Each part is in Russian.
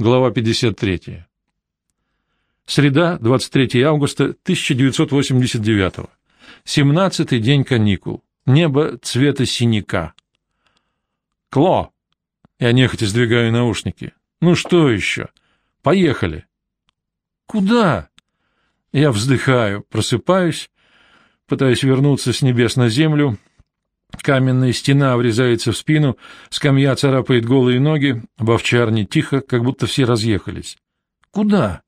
Глава 53. Среда, 23 августа 1989. 17-й день каникул. Небо цвета синяка. Кло! Я нехотя сдвигаю наушники. Ну что еще? Поехали. Куда? Я вздыхаю, просыпаюсь, пытаюсь вернуться с небес на землю, Каменная стена врезается в спину, скамья царапает голые ноги, в овчарне тихо, как будто все разъехались. «Куда?»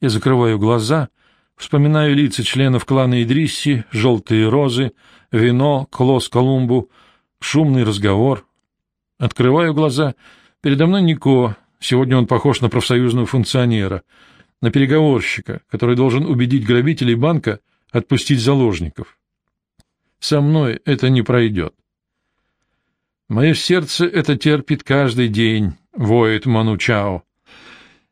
Я закрываю глаза, вспоминаю лица членов клана Идрисси, желтые розы, вино, клос Колумбу, шумный разговор. Открываю глаза. Передо мной Нико. Сегодня он похож на профсоюзного функционера, на переговорщика, который должен убедить грабителей банка отпустить заложников. Со мной это не пройдет. Мое сердце это терпит каждый день, воет Манучао.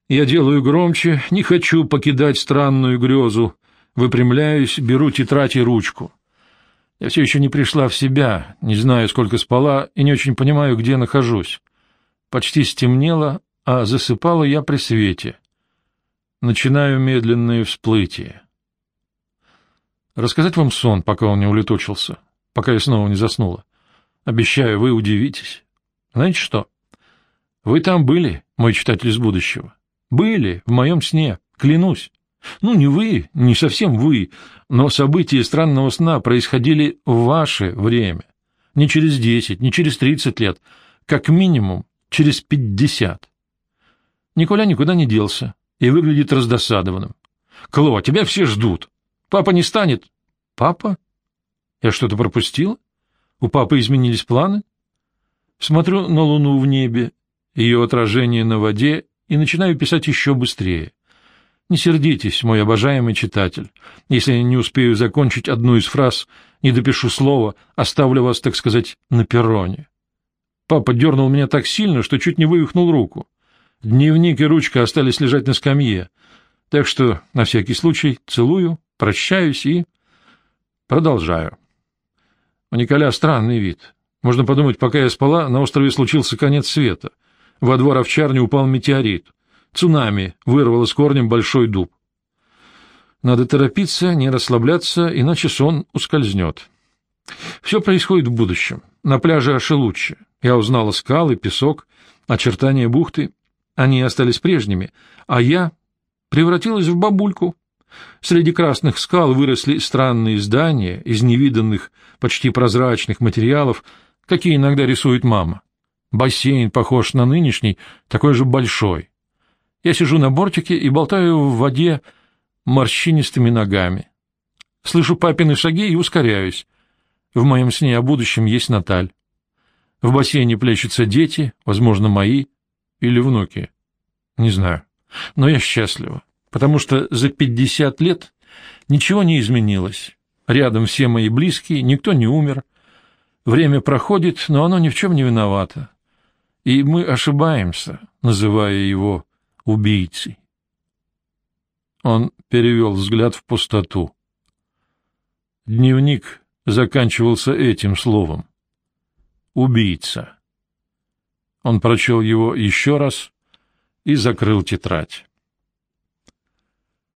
Я делаю громче, не хочу покидать странную грезу, выпрямляюсь, беру тетрадь и ручку. Я все еще не пришла в себя, не знаю, сколько спала, и не очень понимаю, где нахожусь. Почти стемнело, а засыпала я при свете. Начинаю медленное всплытие. Рассказать вам сон, пока он не улетучился, пока я снова не заснула. Обещаю, вы удивитесь. Знаете что? Вы там были, мой читатель из будущего. Были, в моем сне, клянусь. Ну, не вы, не совсем вы, но события странного сна происходили в ваше время. Не через десять, не через тридцать лет, как минимум через пятьдесят. Николя никуда не делся и выглядит раздосадованным. — Кло, тебя все ждут. Папа не станет. Папа? Я что-то пропустил? У папы изменились планы? Смотрю на луну в небе, ее отражение на воде, и начинаю писать еще быстрее. Не сердитесь, мой обожаемый читатель, если я не успею закончить одну из фраз, не допишу слова, оставлю вас, так сказать, на перроне. Папа дернул меня так сильно, что чуть не вывихнул руку. Дневник и ручка остались лежать на скамье, так что, на всякий случай, целую, Прощаюсь и... Продолжаю. У Николя странный вид. Можно подумать, пока я спала, на острове случился конец света. Во двор овчарни упал метеорит. Цунами вырвало с корнем большой дуб. Надо торопиться, не расслабляться, иначе сон ускользнет. Все происходит в будущем. На пляже Ашелуччи. Я узнала скалы, песок, очертания бухты. Они остались прежними, а я превратилась в бабульку. Среди красных скал выросли странные здания из невиданных, почти прозрачных материалов, какие иногда рисует мама. Бассейн похож на нынешний, такой же большой. Я сижу на бортике и болтаю в воде морщинистыми ногами. Слышу папины шаги и ускоряюсь. В моем сне о будущем есть Наталь. В бассейне плещутся дети, возможно, мои или внуки. Не знаю. Но я счастлива потому что за пятьдесят лет ничего не изменилось. Рядом все мои близкие, никто не умер. Время проходит, но оно ни в чем не виновато. И мы ошибаемся, называя его убийцей. Он перевел взгляд в пустоту. Дневник заканчивался этим словом. «Убийца». Он прочел его еще раз и закрыл тетрадь.